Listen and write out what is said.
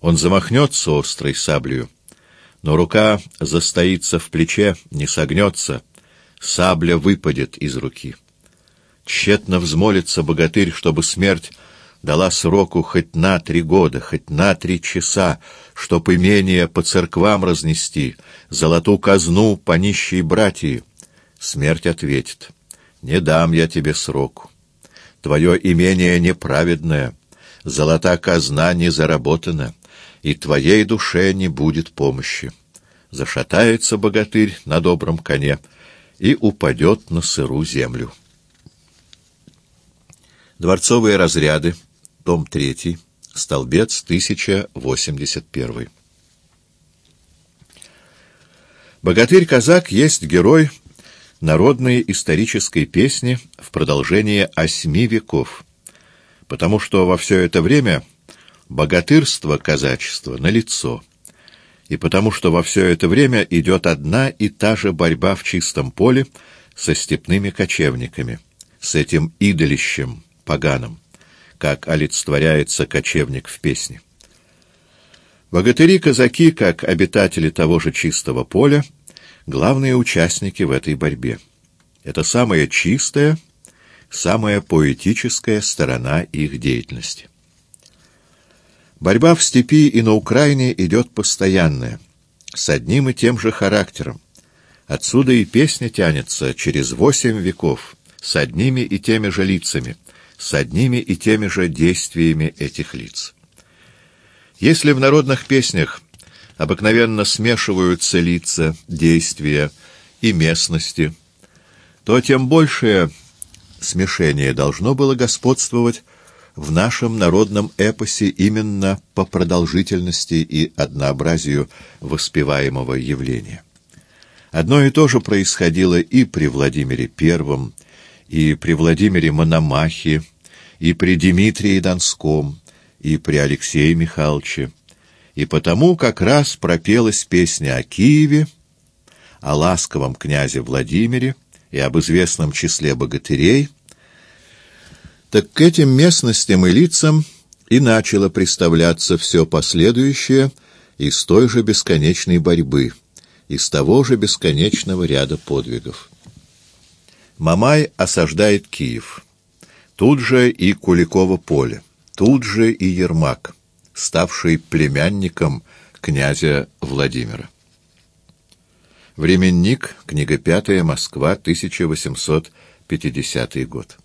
Он замахнется острой саблею, но рука застоится в плече, не согнется, сабля выпадет из руки. Тщетно взмолится богатырь, чтобы смерть дала сроку хоть на три года, хоть на три часа, чтоб имение по церквам разнести, золоту казну по нищей братьи. Смерть ответит, не дам я тебе сроку. Твое имение неправедное, золота казна не заработана, и твоей душе не будет помощи. Зашатается богатырь на добром коне и упадет на сыру землю. Дворцовые разряды том 3, столбец 1081. Богатырь-казак есть герой народной исторической песни в продолжение осьми веков, потому что во все это время богатырство казачества налицо, и потому что во все это время идет одна и та же борьба в чистом поле со степными кочевниками, с этим идолищем поганым как олицетворяется кочевник в песне. Богатыри-казаки, как обитатели того же чистого поля, главные участники в этой борьбе. Это самая чистая, самая поэтическая сторона их деятельности. Борьба в степи и на Украине идет постоянная, с одним и тем же характером. Отсюда и песня тянется через восемь веков, с одними и теми же лицами — с одними и теми же действиями этих лиц. Если в народных песнях обыкновенно смешиваются лица, действия и местности, то тем большее смешение должно было господствовать в нашем народном эпосе именно по продолжительности и однообразию воспеваемого явления. Одно и то же происходило и при Владимире Первом, и при Владимире Мономахе, и при Дмитрии Донском, и при Алексее Михайловиче. И потому как раз пропелась песня о Киеве, о ласковом князе Владимире и об известном числе богатырей, так к этим местностям и лицам и начало представляться все последующее из той же бесконечной борьбы, из того же бесконечного ряда подвигов. Мамай осаждает Киев. Тут же и Куликово поле, тут же и Ермак, ставший племянником князя Владимира. Временник, книга пятая, Москва, 1850 год.